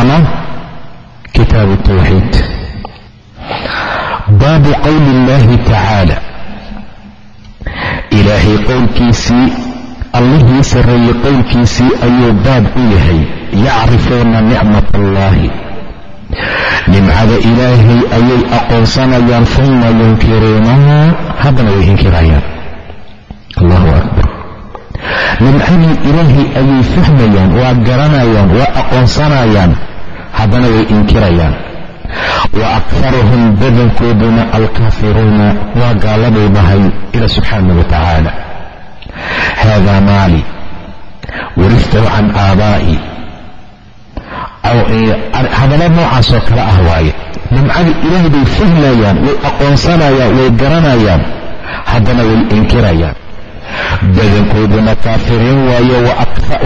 ama kitaabu tawxiid baabu qowli illahi tacaala ilaahay qowlkiisii allihii sarreeyey qowlkiisii ayuu baab u yahay yacrifuuna nicmat allahi nimcada ilaahay ayay aqoonsanayaan uma yunkiruunaha haddana way inkirayaan allahu akbar nimcadii ilaahay ayay fahmayaan waa garanayaan waa aqoonsanayaan haddana way inkirayaan. Wa akharuhum badankooduna alkaafiruuna waa gaaladay dhahay ila subxaana wa tacaala haadaa maali wariftahu can aabaa'i. Hadalla noocaasoo kale ah waaye. Nimcada ilaahay bay fahmayaan way aqoonsanayaan way garanayaan. Haddana way inkirayaan. Badankooduna kaafiriin waaye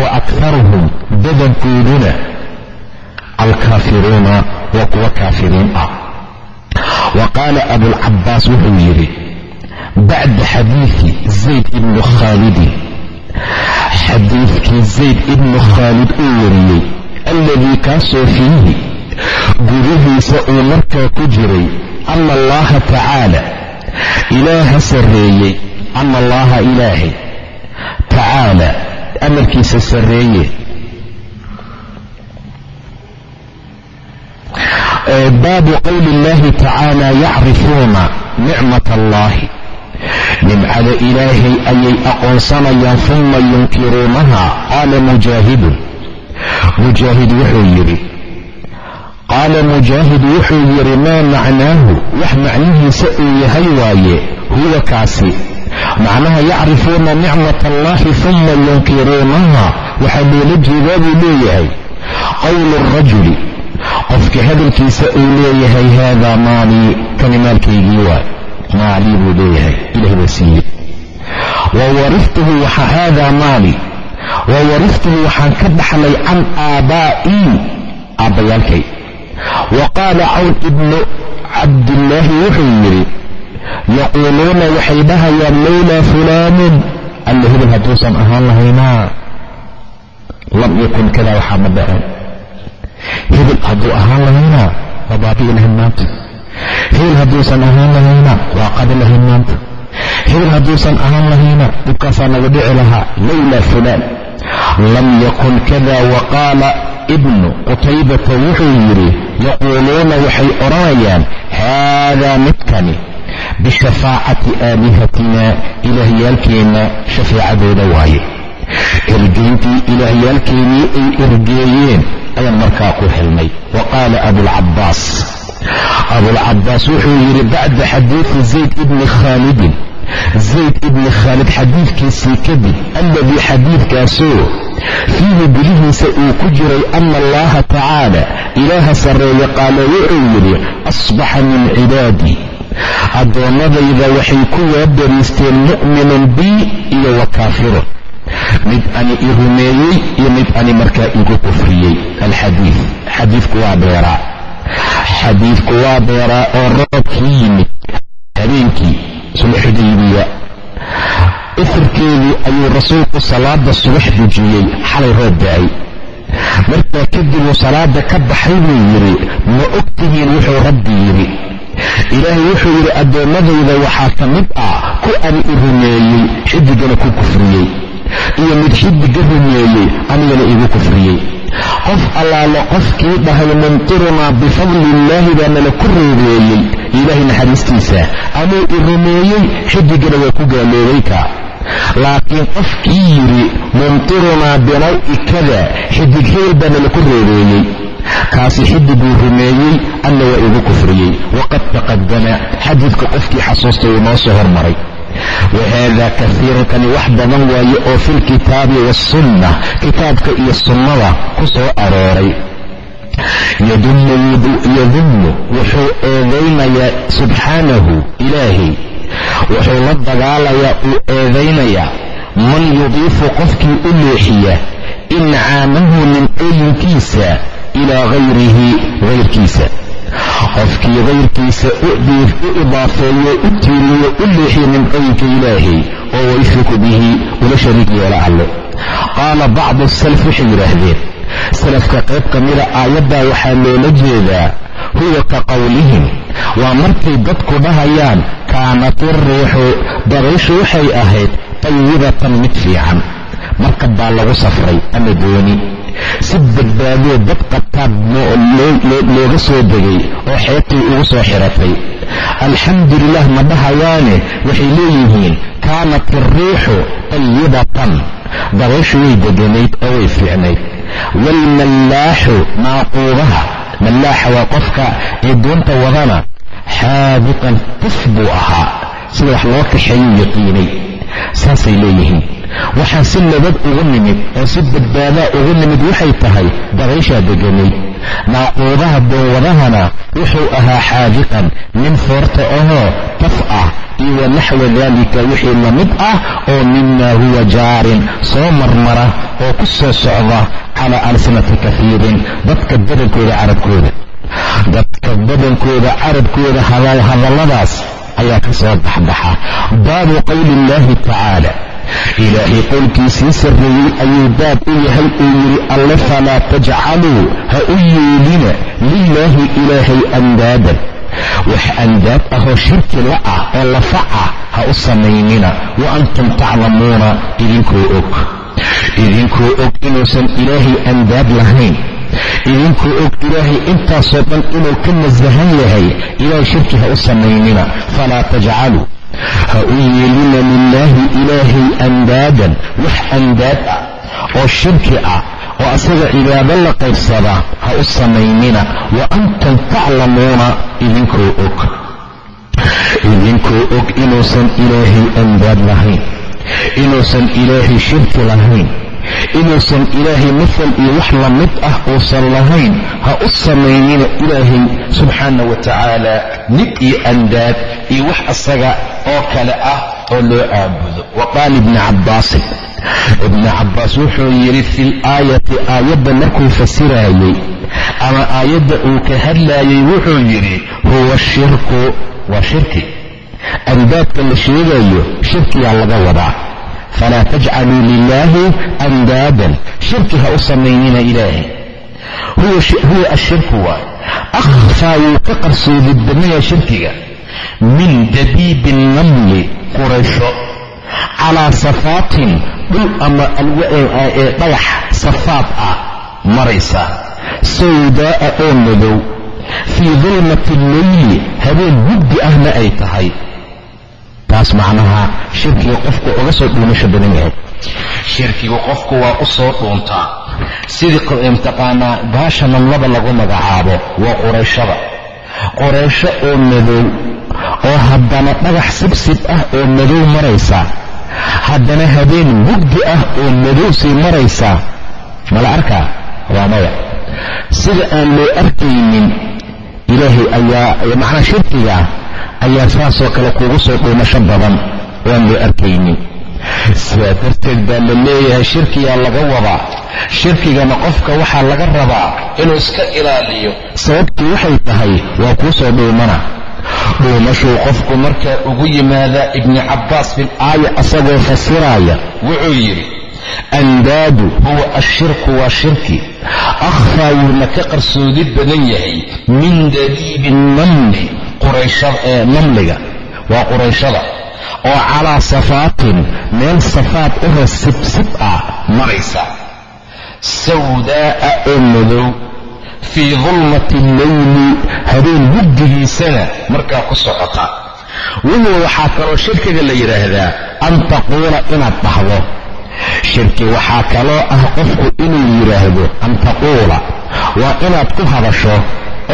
wa akharuhum badankooduna alkaafiruuna waa kuwa kaafiriin ah wa qaala abulcabaas wuxuu yidhi bacda xadiidi zayd ibnu khaalidin xadiidkii zayd ibnu khaalid uu wariyey alladii kaasoo fiihi gudihiisa uu markaa ku jiray ana allaha tacaala ilaaha sarreeyey ana allaha ilaahay tacaala amarkiisa sarreeye baabu qowli illahi tacaala yacrifuuna nicmat allahi nimcada ilaahay ayay aqoonsanayaan uma yunkiruunaha qaala mujaahidun mujaahid wuxuu yidhi qaala mujaahid wuxuu yidhi maa macnaahu wax macnihiisa uu yahay waaye huwa kaasi macnaha yacrifuuna nicmat allahi uma yunkiruunaha waxaa loola jeedaa buu leeyahay qowlu rajuli qofka hadalkiisa uu leeyahay haadaa maalii kani maalkaygii waay maalii buu leeyahay ilaah baa siiyey. Haadaa maali wa wariftuhu waxaan ka dhaxlay can aabaa'ii aabbayaalkay. Wa qaala cawn ibnu cabdillaahi wuxuu yidhi yaquuluuna waxay dhahayaan lowlaa fulaanun alla hebel hadduusan ahaan lahaynaa lam yakun kadaa waxaa ma dhaceen hebel hadduu ahaan lahaynaa waa baabi'i lahayn maanta hebel hadduusan ahaan lahaynaa waa qadi lahayn maanta hebel hadduusan ahaan lahayna dhibkaasaa naga dhici lahaa lowlaa fulaan lam yakun kada wa qaala ibnu qutaybata wuxuu yidhi yaquuluuna waxay odhanayaan haadaa midkani bishafaacati aalihatina ilaahyaalkeenna shafeecadooda waaye ergeyntii ilaahyaalkeennii ay ergeeyeen ayaan markaa ku helnay. Wa qaala abulcabaas abulcabaas wuxuu yidhi bacda xadiidi zayd ibni khaalidin. Zayd ibni khaalid xadiidkiisii kadib alladii xadiidkaasoo fiihi gudihiisa uu ku jiray ana allaha tacaala ilaaha sarreeye qaala wuxuu yidhi asbaxa min cibaadii addoommadayda waxay ku waabariisteen mu'minun bii iyo wa kaafirun mid ani i rumeeyey iyo mid ani markaa igu kufriyey. Alxadiid. Xadiidku waa beeraa. Xadiidku waa beeraa oo roobkii yimid. Habeenkii sulxudaybiya ifirkeedii ayuu rasuulku salaada subax dujiyey. Xalay roob da'ay. Markaa kadibuu salaada ka baxay buu yidhi ma og tihiin wuxuu rabbi yidhi. Ilaahay wuxuu yidhi addoommadayda waxaa ka mid ah ku ani i rumeeyey xidigana ku kufriyey iyo mid xidiga rumeeyey anigana igu kufriyey. Qof allaale qofkii dhahay mumtirunaa bifadli illaahi baa nala ku roobeeyey ilaahay naxariistiisa. Amuu i rumeeyey xidigana waa ku gaaloobay ka laakiin qofkii yidhi mumtirunaa binawi kada xidig hebel baa nala ku roobeeyey kaasi xidiguu rumeeyey alla waa igu kufriyey. Waqad taqadama xadiidka qofkii xasuusta uu noo soo hormaray wahada kaiirun kani wax badan waaye oo fi lkitaabi waasunna kitaabka iyo sunnada ku soo arooray yadunnu wuxuu eedaynayaa subxaanahu ilaahay wuxuu la dagaalayaa uu eedaynayaa man yudiifu qofkii u leexiya incaamahu nimcooyinkiisa ilaa hayrihi hayrkiisa qofkii kayrkiisa u idaafeeyo u tiiriyo u leexiyo nimcooyinka ilaahay oo wayshriku bihi ula shariik yeela alle qaala bacdu salaf waxay yidhaahdeen salafka qayb ka mida aayaddaa waxaa loola jeedaa huwa ka qowlihim waa markay dadku dhahayaan kaanat iriixu dabayshu waxay ahayd tayibatan mid fiican markab baa lagu safray ama dooni si badbaadoo dad qabtaad looga soo degay oo xeebtii ugu soo xiratay. Alxamdulilah ma dhahayaane waxay leeyihiin kaanat iriixu tayibatan dabayshu way deganayd oo way fiicnayd. Waalmallaaxu naaquudaha mallaaxa waa qofka ee doonta wadana xaadiqan tif buu ahaa. Sida wax loo kaxeeyuu yaqiinay saasay leeyihiin waxaan si nabad ugu nimid oo si badbaadaa ugu nimid waxay tahay dabayshaa deganayd naaquudaha doonwadahana wuxuu ahaa xaadiqan nin foorta ahoo taf ah iyo wa naxwa daalika wixii la mid ah oo mimaa huwa jaarin soo marmara oo ku soo socda calaa alsinati kafiirin dadka badankooda carabkooda. Dadka badankooda carabkooda hadalladaas ayaa ka soo baxbaxa. Baabu qowli illaahi tacaala ilaahay qowlkiisii sarreeyey ayuu baab u yahay uu yidhi alle falaa tajcaluu ha u yeelina lilaahi ilaahay andaadan. Wax andaad ahoo shirki la ah oo lafac ah ha u samaynina. Wa antum taclamuuna idinkoo og. Idinkoo og inuusan ilaahay andaad lahayn idinkoo og ilaahay intaasoo dhan inuu ka nasahan yahay ilaahay shirki ha u samaynina falaa tajcaluu ha u yeelina lilaahi ilaahay andaadan wax andaad ah oo shirki ah oo asaga cibaado la qaybsada ha u samaynina. Wa antum taclamuuna idinkoo og. Idinkoo og inuusan ilaahay andaad lahayn inuusan ilaahay shirki lahayn inuusan ilaahay mafal iyo wax la mid ah uusan lahayn ha u samaynina ilaahay subxaana wa tacaala nig iyo andaad iyo wax asaga oo kale ah oo loo caabudo. Wa qaala ibni cabbaasin ibni cabbaas wuxuu yidhi fi laayati aayadda markuu fasiraayey ama aayadda uu ka hadlaayey wuxuu yidhi huwa shirku waa shirki. Andaadka la sheegayo shirkiyaa laga wadaa falaa tajcaluu lilaahi andaadan shirki ha u samaynina ilaahay huwa ashirku waay akhfaa wuu ka qarsoodi badnaya shirkiga min dabiibi namli quraysho calaa safaatin dhul ama dhagax safaad ah maraysa sawdaa'a oo madow fii dulmati leyli habeen mugdi ahna ay tahay taas macnaha shirkiga qofku uga soo dhuumasho badan yahay. Shirkigu qofku waa u soo dhuuntaa sidii mtaqaanaa baasha namlada lagu magacaabo waa qurayshada quraysho oo madow oo haddana dhagax sibsib ah oo madow maraysa. Haddana habeen mugdi ah oo madow sii maraysa. Mala arkaa waa maya. Sida aan loo arkaynin ilaahay ayaa macnaa shirkiga ayaa saasoo kale kuugu soo dhuumasho badan oan loo arkaynin. Sidaa darteed baa la leeyahay shirkigaa laga wadaa shirkigana qofka waxaa laga rabaa inuu iska ilaaliyo. Sababtii waxay tahay waa kuu soo dhuumana dhuumashuu qofku markaa ugu yimaadaa ibni cabbaas fil aaya asagoo fasiraaya wuxuu yidhi andaadu huwa ashirku waa shirki. Akhfaa wuuna ka qarsoodi badan yahay min dabiibi namli namliga waa qurayshada oo calaa safaatin meel safaad uho sibsib ah maraysa. Sawdaa'a oo madow fii dulmati alleyli habeen mugdigiisana markaa ku socota. Wahuwa waxaa kaloo shirkiga la yidhaahdaa an taquula inaad dhahdo. Shirki waxaa kaloo ah qofku inuu yidhaahdo an taquula. Waa inaad ku hadasho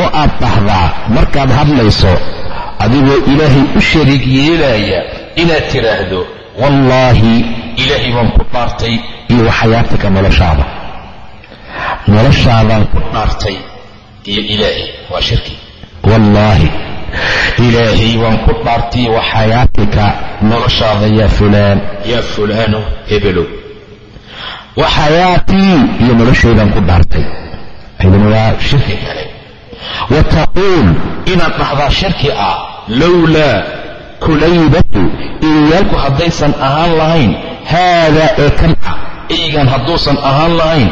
oo aad dhahdaa markaad hadlayso adigoo ilaahay u shariig yeelaya inaad tidhaahdo wallaahi ilaahay baan ku dhaartay iyo waxayaatika noloshaada. Noloshaadaan ku dhaartay iyo ilaahay waa shirki. Wallaahi ilaahay waan ku dhaartay waxayaatika noloshaada yaa fulaan yaa fulaano hebelow waxayaatii iyo noloshaydaan ku dhaartay. Idin waa shirki kale wa taquul inaad dhahdaa shirki ah lowlaa kulaybatu eeyaalku haddaysan ahaan lahayn haadaa ee kan ah eygan hadduusan ahaan lahayn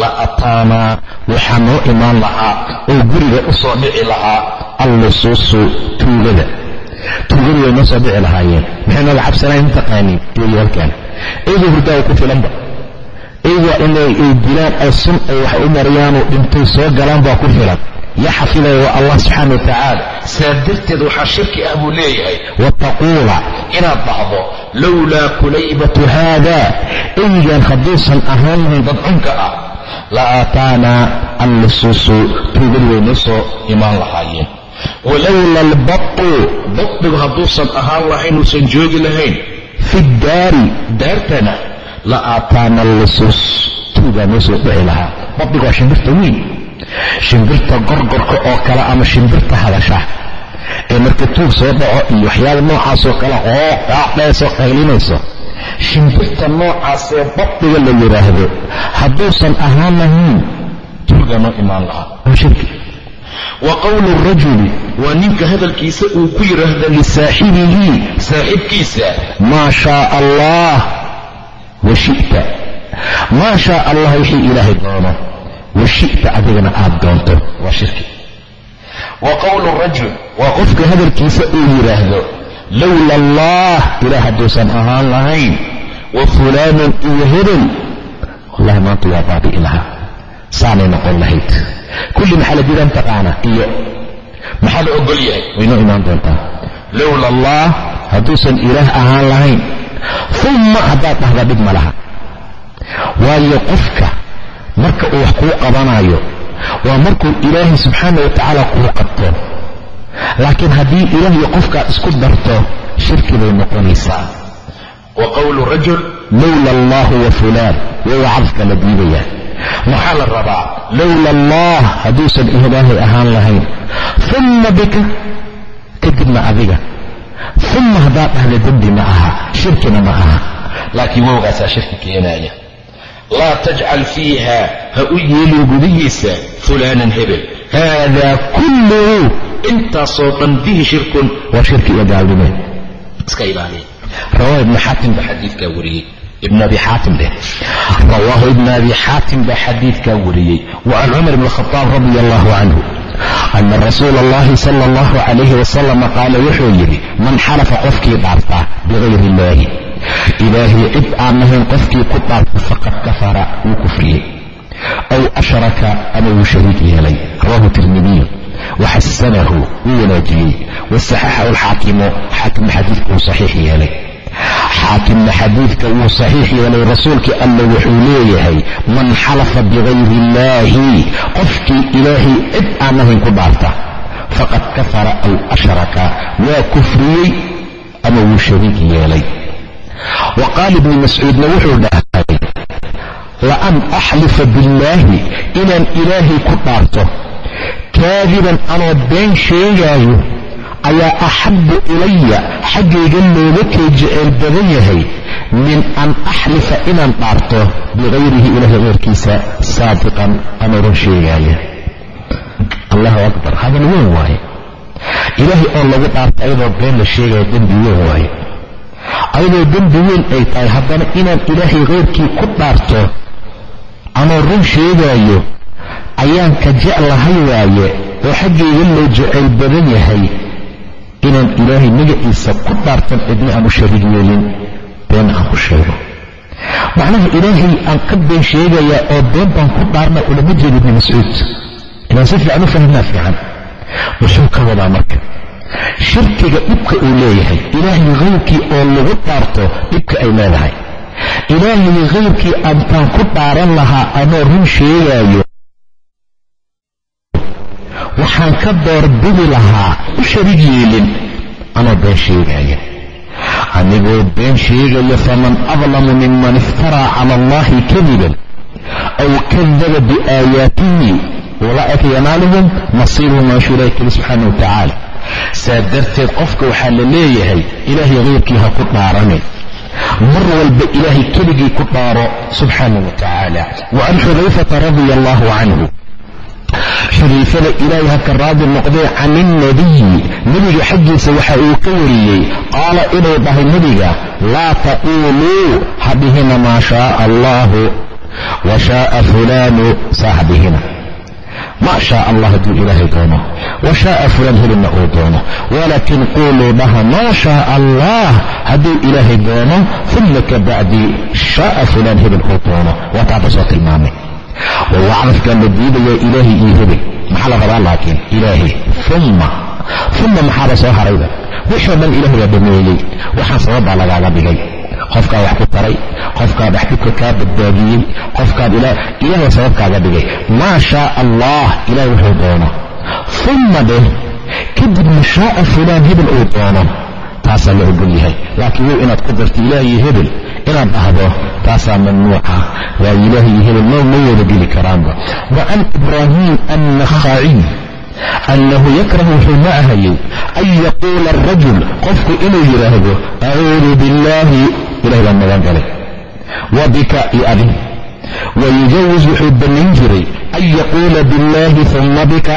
la ataanaa waxaa noo imaan lahaa oo guriga u soo dhici lahaa allusuusu tuugada tuugadu way noo soo dhici lahaayeen maxay nooga cabsanayn mataqaaniin eeyaalkan eyga hurdaa ku filanba eyga inay ay dilaan ay sun ay wax u mariyaanoo dhintay soo galaan baa ku filan yaa xafidaya waa allah subxaana wa tacaala saa darteed waxaa shirki ah buu leeyahay wa taquula inaad dhahdo lowlaa kulaybatu haada eygan hadduusan ahaan lahayn dad cunka ah la aataanaa allusuusu tuugadu way noo soo imaan lahaayeen walowla albaqu baqdigu hadduusan ahaan lahayn uusan joogi lahayn fi daari daartana la aataana allusuus tuugaa noo soo dhici lahaa baqdigu waa shimbirta weyn shimbirta gorgorka oo kale ama shimbirta hadasha ee marka tuug soo dhaco iyo waxyaaba noocaasoo kale qooqaacdheesoo qaylinayso shimbirta noocaasee baqdiga la yidhaahdo hadduusan ahaan lahayn tuugaa noo imaan lahaa. Waa shirki. Wa qowlu rajuli waa ninka hadalkiisa uu ku yidhaahda lisaaxibihi saaxibkiisa. Maa shaa allah wa shita. Maa shaa allah wixii ilaahay doono wa shita adigana aad doonto. Waa shirki. Wa qowlu rajul. Waa qofka hadalkiisa uu yidhaahdo lowla allah. Ilaah hadduusan ahaan lahayn. Wa fulaanun iyo hebel wallahi maanta waa baabi'i lahaa saanay noqon lahayd. Kulli maxaa la diidaan taqaana iyo maxaa la ogol yahay? Waynoo imaan doontaa. Lowla allah. Hadduusan ilaah ahaan lahayn. Umma haddaad dhahda dhib ma laha. Waayo qofka marka uu wax kuu qabanayo waa markuu ilaahay subxaana wa tacaala kuu qabto. Laakiin haddii ilaah iyo qofkaad isku darto shirki bay noqonaysaa. Wa qowlu rajul lowla allahu wa fulaan. Wawa cadafka la diidayaa maxaa la rabaa? Lowla allah hadduusan ilaahay ahaan lahayn. Umma bika kadibna adiga. Umma haddaad dhahda dembi ma aha. Shirkina ma aha. Laakiin wowgaasaa shirki keenaaya laa tajcal fiiha ha u yeelin gudihiisa fulaanan hebel haadaa kulluhu intaasoo dhan bihi shirkun waa shirki iyo gaalnime iska ilaaliya rawaa ibnu xaatim baa xadiidkaa wariyey ibn abi xaatim dheh rawaahu ibn abi xaatim baa xadiidkaa wariyey wa can cumar bn khadaab radi allahu canhu ana rasuula allahi sala allahu calayhi wasalama qaala wuxuu yidhi man xalafa qofkii dhaartaa bikayri illaahi ilaahay cid aan ahayn qofkii ku dhaarta faqad kafara wuu kufriyey aw ashraka ama wuu shariik yeelay rawahu tirmidiy waxasanahu wuu wanaajiyey wasaxaxahu alxaakimu xaakimna xadiidka wuu saxiix yeelay xaakimna xadiidka wuu saxiix yeelay rasuulkii alla wuxuu leeyahay man xalafa bikayri illaahi qofkii ilaahay cid aan ahayn ku dhaarta faqad kafara aw ashraka waa kufriyey ama wuu shariik yeelay wa qaala ibni mascuudna wuxuu dhahay laan axlifa billaahi inaan ilaahay ku dhaarto kaadiban anoo been sheegaayo ayaa axabbu ilaya xaggayga looga kay jeceyl badan yahay min an axlifa inaan dhaarto bikayrihi ilaahay keyrkiisa saadiqan anoo run sheegaaya allahu akbar. Hadal weyn waaye. Ilaahay oo lagu dhaarto ayadoo been la sheegaya dembi weyn waaye ayadoo dembi weyn ay tahay haddana inaan ilaahay keyrkii ku dhaarto anoo run sheegaayo ayaan ka jeclahay waaye oo xaggayga loo jecayl badan yahay inaan ilaahay magaciisa ku dhaartan cidna aan u shariig yeelin been aan ku sheego. Macnaha ilaahay aan ka been sheegayaa oo been baan ku dhaarna ulama jeeda ibni mascuud. Inaan si fiican u fahmnaa fiican. Muxuu ka wadaa marka shirkiga dhibka uu leeyahay ilaahay hayrkii oo lagu dhaarto dhibka ay leedahay. Ilaahay hayrkii aantaan ku dhaaran lahaa anoo run sheegaayo. Waxaan ka doorbidi lahaa u sharig yeelin anoo been sheegaya anigoo been sheegaya faman adlamu miman iftaraa cala allahi kadiban aw kadaba biaayaatihi ulaa'ika yanaaluhum nasiibuhum maashuu ilahi keli subxaana wa tacaala saa darteed qofka waxaa la leeyahay ilaahay hayrkii ha ku dhaaranin mar walba ilaahay keligii ku dhaaro subxaana wa tacaala wa can xudayfata radia allahu canhu xudayfada ilaahay ha ka raadi noqdee can ilnabiyi nebiga xaggiisa waxa uu ka wariyey qaala inuu dhahay nebiga laa taquuluu ha dhihina maa shaaa allahu wa shaaa fulaanu saa ha dhihina ma shaa allah hadduu ilaahay doono. Wa shaaa fulaan helina uu doono. Walaakin quuluu dhaha maa shaaa allah hadduu ilaahay doono uma ka bacdi shaaa fulaan hebel uu doono. Waa taaba soo tilmaamay. Wallah cadafkaa la diidayaa ilaahay iyo hebel maxaa la rabaa laakiin? Ilaahay umma uma maxaaba soo harayba wixoo dhan ilahay baa dhameeyey waxaan sababbaa lagaaga dhigay qofkaa wax ku taray qofkaa dhaxdibka kaa badbaadiyey qofkaad ilahay baa sababkaaga dhigay. Maa shaa allah ilahay wuxuu doono. Umma dheh kadibna shaaa fulaan hebel uu doono. Taasaa la ogol yahay. Laakiin wow inaad ku darto ilaah iyo hebel inaad dhahdo taasaa mamnuuca. Waa ilaah iyo hebel ma ma wada geli karaanba. Wa can ibraahim annakhaciy annahu yakrahu wuxuu ma ahayey an yaquula arajul qofku inuu yidhaahdo acuudu billaahi ilahay baan magan galay. Wa bika iyo adin. Wayujawis wuxuu bannayn jiray an yaquula billaahi uma bika.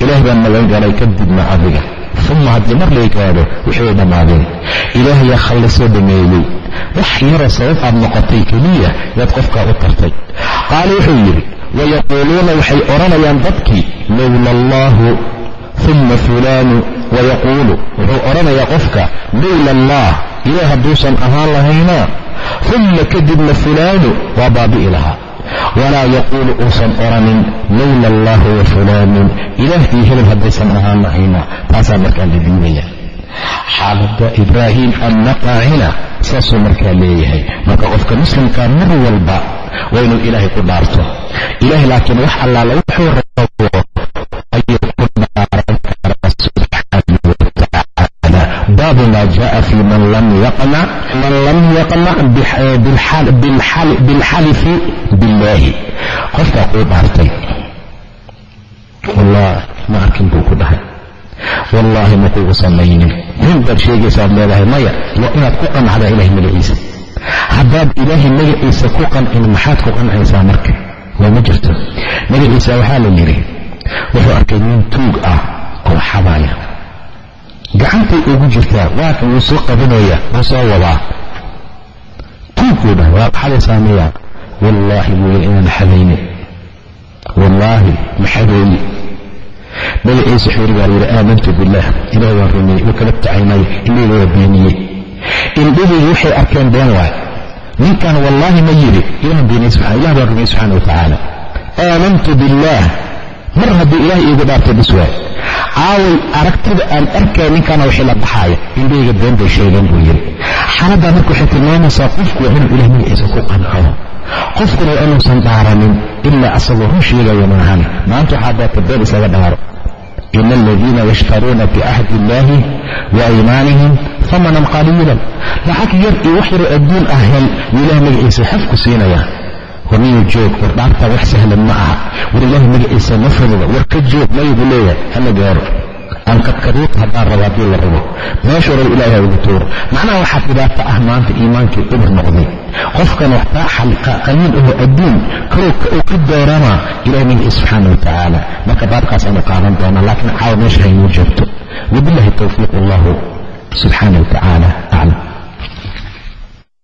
Ilahay baan magan galay kadibna adiga. Uma haddii mar la gaado waxay dhammaadeen. Ilaahayaa khallisoo dhameeyey. Wax yaroo sabab aad noqotay keliya yaad qofkaa u tartay. Qaala wuxuu yidhi wayaquuluuna waxay odhanayaan dadkii lowla allaahu uma fulaanu wayaquulu wuxuu odhanayaa qofka lowla allah ilaah hadduusan ahaan lahayna uma kadibna fulaanu waa baabi'i lahaa walaa yaquulu uusan odhanin lowla allahu wa ilaah iyo hebel haddaysan ahaan lahayna taasaa markaa la diidaya xaaladda ibraahim annaqacina saasuu markaa leeyahay marka qofka muslimkaa mar walba waa inuu ilaahay ku dhaarto ilahay laakiin wax allaala wuxuu rabo baabu maa jaءa fi man lam yaqnac bilxalifi biاllaahi qofkaa kuu dhaartay wallahi ma arkin buu ku dhahay wallaahi ma kugu samaynin nin baad sheegaysaad leedahay maya waa inaad ku qanacdaa ilahay magaciisa haddaad ilaahay magaciisa ku qancin maxaad ku qancaysaa marka waa ma jirto magaciisa waxaa la yidhi wuxuu arkay nin tuug ah oo xabaaya gacantay ugu jirtaa waakan wuu soo qabanaya wuu soo wadaa. Tuugkuu dhahay waa xadaysaa miya wallaahi buu yidhi inaan xadaynin. Wallaahi ma xadooyi magaciisa wuxuu yidhi baa layidhi aamantu billaah ilaah waan rumeeyey wuu kala tacaynay indhahayga waa beeniyey. Indhahayga waxay arkeen been waay. Ninkan wallaahi ma yidhi ilah beeniyey ilah baan rumeyey subxana wa tacaala. Aamantu billaah mar hadduu ilaah iigu dhaartay bis waay. Caaway aragtida aan arkaya ninkana waxay la baxaaya. Indhahayga been bay sheegeen buu yidhi. Xaaladdaa marka waxay tilmaamaysaa qofku waa inuu ilah magaciisa ku qanco qofkuna waa inuusan dhaaranin ilaa asagoo run sheegaya maahane maanta waxaa daata been isaga dhaaro. Ina aladiina yashtaruuna bicahdi illaahi wa aymaanihim hamanan qaliilan lacag yar iyo wax yaroo adduun ah hel yuu ilaah magaciisa xafku siinaya war niyuu joog war wax sahlan ma aha. War ilaahay magaciisa ma fududa war ka joog maygu leeyahay hala gaaro. Aan kadkaduut haddaan rabo haddii la rabo. Meeshuu rabo ilaahay ugu tuuro macnaha waxaa dhibaato ah maanta iimaankii ibir noqday. Qofkan waxtaa qaliil aho adduun kalou uu ka dooranaa ilahay magaciisa subxaana wa tacaala marka baabkaas aynu qaadan doonaa laakiin caawa meesha haynuu joogto. Wabillahi towfiiq allahu subxaana wa tacaala aclam